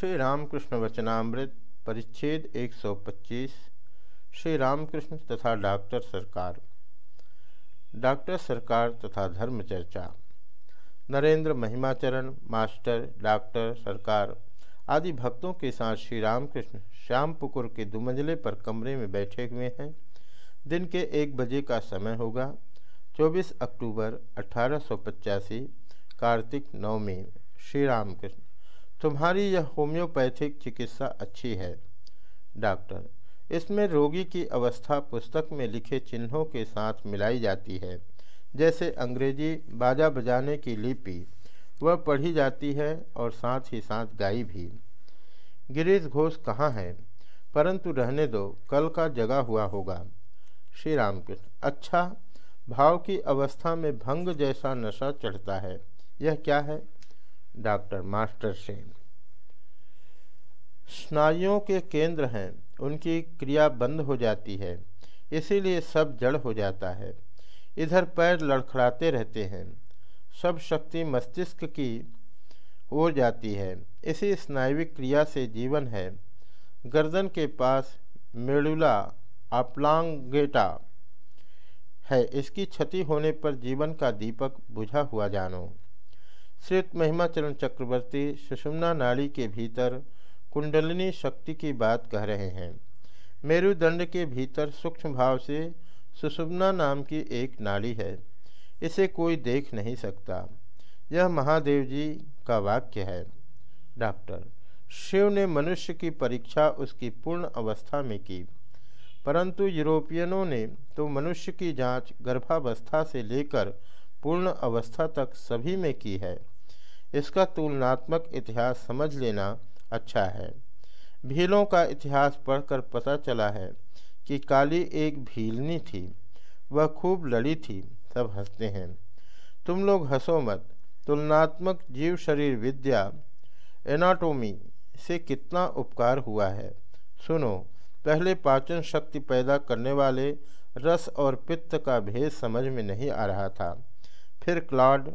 श्री रामकृष्ण वचनामृत परिच्छेद 125 श्री रामकृष्ण तथा डॉक्टर सरकार। डॉक्टर सरकार तथा धर्म चर्चा। नरेंद्र महिमाचरण, मास्टर, डॉक्टर, सरकार आदि भक्तों के साथ श्री रामकृष्ण श्याम पुकुर के दुमंजले पर कमरे में बैठे हुए हैं। दिन के एक बजे का समय होगा 24 अक्टूबर अठारह सौ पचासी, कार्तिक नवमी श्री रामकृष्ण तुम्हारी यह होम्योपैथिक चिकित्सा अच्छी है। डॉक्टर, इसमें रोगी की अवस्था पुस्तक में लिखे चिन्हों के साथ मिलाई जाती है, जैसे अंग्रेज़ी बाजा बजाने की लिपि, वह पढ़ी जाती है और साथ ही साथ गाई भी। गिरीश घोष कहाँ है? परंतु रहने दो, कल का जगा हुआ होगा। श्री रामकृष्ण अच्छा भाव की अवस्था में भंग जैसा नशा चढ़ता है, यह क्या है? Doctor master Sen. स्नायुओं के केंद्र हैं, उनकी क्रिया बंद हो जाती है, इसीलिए सब जड़ हो जाता है। इधर पैर लड़खड़ाते रहते हैं, सब शक्ति मस्तिष्क की ओर जाती है, इसी स्नायविक क्रिया से जीवन है। गर्दन के पास मेडुला आपलांगेटा है, इसकी क्षति होने पर जीवन का दीपक बुझा हुआ जानो। श्रीत महिमाचरण चक्रवर्ती सुषुम्ना नाड़ी के भीतर कुंडलिनी शक्ति की बात कह रहे हैं। मेरुदंड के भीतर सूक्ष्म भाव से सुषुम्ना नाम की एक नाड़ी है। इसे कोई देख नहीं सकता। यह महादेव जी का वाक्य है। डॉक्टर, शिव ने मनुष्य की परीक्षा उसकी पूर्ण अवस्था में की। परंतु यूरोपियनों ने तो मनुष्य की जाँच गर्भावस्था से लेकर पूर्ण अवस्था तक सभी में की है। इसका तुलनात्मक इतिहास समझ लेना अच्छा है। भीलों का इतिहास पढ़कर पता चला है कि काली एक भीलनी थी, वह खूब लड़ी थी, सब हँसते हैं। तुम लोग हंसो मत, तुलनात्मक जीव शरीर विद्या, एनाटोमी से कितना उपकार हुआ है। सुनो, पहले पाचन शक्ति पैदा करने वाले रस और पित्त का भेद समझ में नहीं आ रहा था। फिर क्लॉड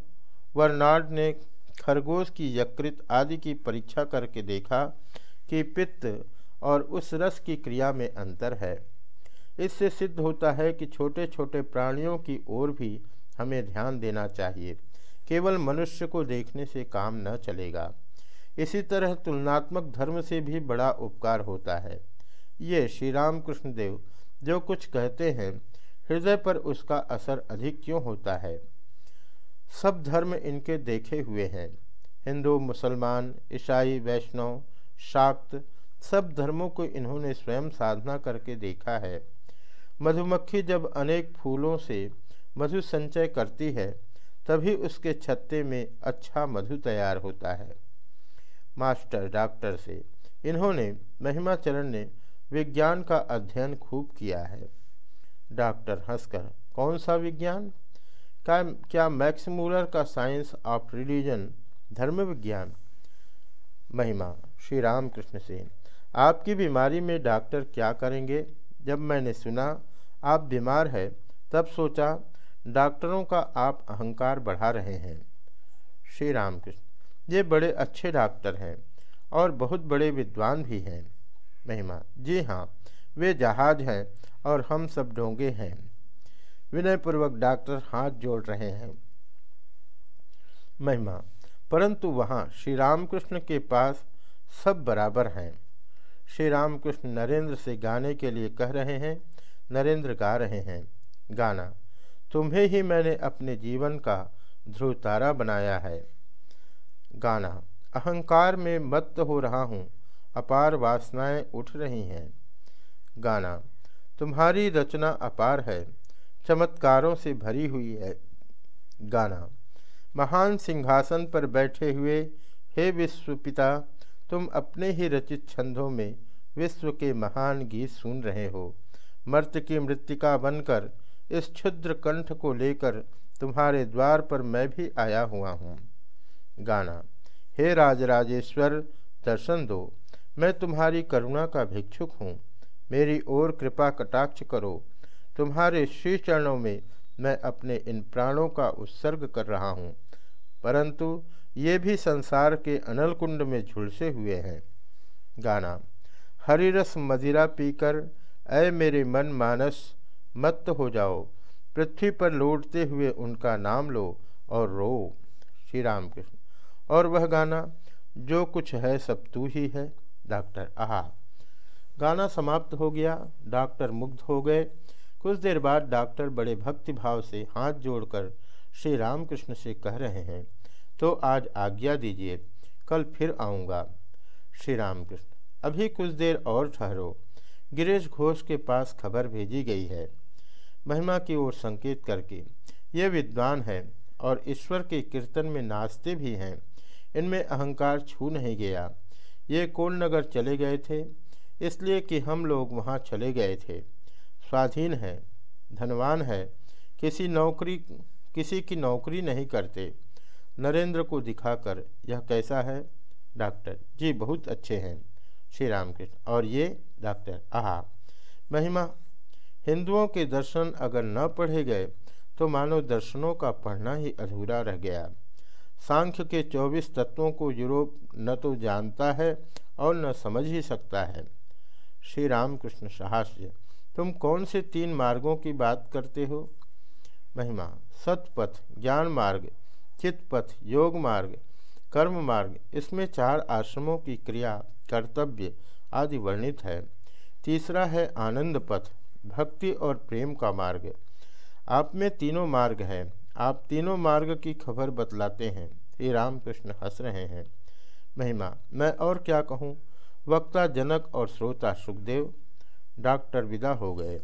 वर्नार्ड ने खरगोश की यकृत आदि की परीक्षा करके देखा कि पित्त और उस रस की क्रिया में अंतर है। इससे सिद्ध होता है कि छोटे छोटे प्राणियों की ओर भी हमें ध्यान देना चाहिए। केवल मनुष्य को देखने से काम न चलेगा। इसी तरह तुलनात्मक धर्म से भी बड़ा उपकार होता है। ये श्री राम कृष्णदेव जो कुछ कहते हैं, हृदय पर उसका असर अधिक क्यों होता है? सब धर्म इनके देखे हुए हैं। हिंदू, मुसलमान, ईसाई, वैष्णव, शाक्त, सब धर्मों को इन्होंने स्वयं साधना करके देखा है। मधुमक्खी जब अनेक फूलों से मधु संचय करती है, तभी उसके छत्ते में अच्छा मधु तैयार होता है। मास्टर, डॉक्टर से इन्होंने महिमाचरण ने विज्ञान का अध्ययन खूब किया है। डॉक्टर हंसकर, कौन सा विज्ञान? क्या क्या मैक्स मूलर का साइंस ऑफ़ रिलीजन, धर्म विज्ञान? महिमा, श्री राम कृष्ण से। आपकी बीमारी में डॉक्टर क्या करेंगे? जब मैंने सुना, आप बीमार है, तब सोचा, डॉक्टरों का आप अहंकार बढ़ा रहे हैं। श्री राम कृष्ण ये बड़े अच्छे डॉक्टर हैं और बहुत बड़े विद्वान भी हैं। महिमा, जी हाँ वे जहाज़ हैं और हम सब डोंगे हैं। विनयपूर्वक डॉक्टर हाथ जोड़ रहे हैं। महिमा, परंतु वहाँ श्री रामकृष्ण के पास सब बराबर हैं। श्री रामकृष्ण नरेंद्र से गाने के लिए कह रहे हैं, नरेंद्र गा रहे हैं। गाना, तुम्हें ही मैंने अपने जीवन का ध्रुव तारा बनाया है। गाना, अहंकार में मत्त हो रहा हूँ, अपार वासनाएँ उठ रही हैं। गाना, तुम्हारी रचना अपार है चमत्कारों से भरी हुई है गाना। महान सिंहासन पर बैठे हुए, हे विश्व पिता, तुम अपने ही रचित छंदों में विश्व के महान गीत सुन रहे हो। मर्त की मृतिका बनकर, इस क्षुद्र कंठ को लेकर तुम्हारे द्वार पर मैं भी आया हुआ हूँ। गाना, हे राजराजेश्वर, दर्शन दो। मैं तुम्हारी करुणा का भिक्षुक हूँ। मेरी ओर कृपा कटाक्ष करो। तुम्हारे श्री चरणों में मैं अपने इन प्राणों का उत्सर्ग कर रहा हूँ। परंतु ये भी संसार के अनल कुंड में झुलसे हुए हैं। गाना, हरिरस मदिरा पीकर, ऐ मेरे मन मानस मत हो जाओ। पृथ्वी पर लौटते हुए उनका नाम लो और रो। श्री राम कृष्ण और वह गाना, जो कुछ है सब तू ही है। डॉक्टर, आहा। गाना समाप्त हो गया। डॉक्टर मुग्ध हो गए। कुछ देर बाद डॉक्टर बड़े भक्ति भाव से हाथ जोड़कर श्री रामकृष्ण से कह रहे हैं तो आज आज्ञा दीजिए, कल फिर आऊँगा। श्री रामकृष्ण अभी कुछ देर और ठहरो। गिरीश घोष के पास खबर भेजी गई है। महिमा की ओर संकेत करके। ये विद्वान है और ईश्वर के कीर्तन में नाचते भी हैं। इनमें अहंकार छू नहीं गया। ये कोल नगर चले गए थे, इसलिए कि हम लोग वहाँ चले गए थे। स्वाधीन है, धनवान है। किसी नौकरी, किसी की नौकरी नहीं करते। नरेंद्र को दिखाकर यह कैसा है? डॉक्टर, जी बहुत अच्छे हैं श्री रामकृष्ण और ये डॉक्टर, आहा, महिमा, हिंदुओं के दर्शन अगर न पढ़े गए तो मानो दर्शनों का पढ़ना ही अधूरा रह गया। सांख्य के चौबीस तत्वों को यूरोप न तो जानता है और न समझ ही सकता है। श्री रामकृष्ण सहास्य तुम कौन से तीन मार्गों की बात करते हो? महिमा, सतपथ, ज्ञान मार्ग, चित्तपथ, योग मार्ग, कर्म मार्ग, इसमें चार आश्रमों की क्रिया, कर्तव्य आदि वर्णित है। तीसरा है आनंद पथ भक्ति और प्रेम का मार्ग। आप में तीनों मार्ग हैं। आप तीनों मार्ग की खबर बतलाते हैं। श्री रामकृष्ण हंस रहे हैं। महिमा, मैं और क्या कहूँ? वक्ता, जनक और श्रोता, सुखदेव। डॉक्टर विदा हो गए।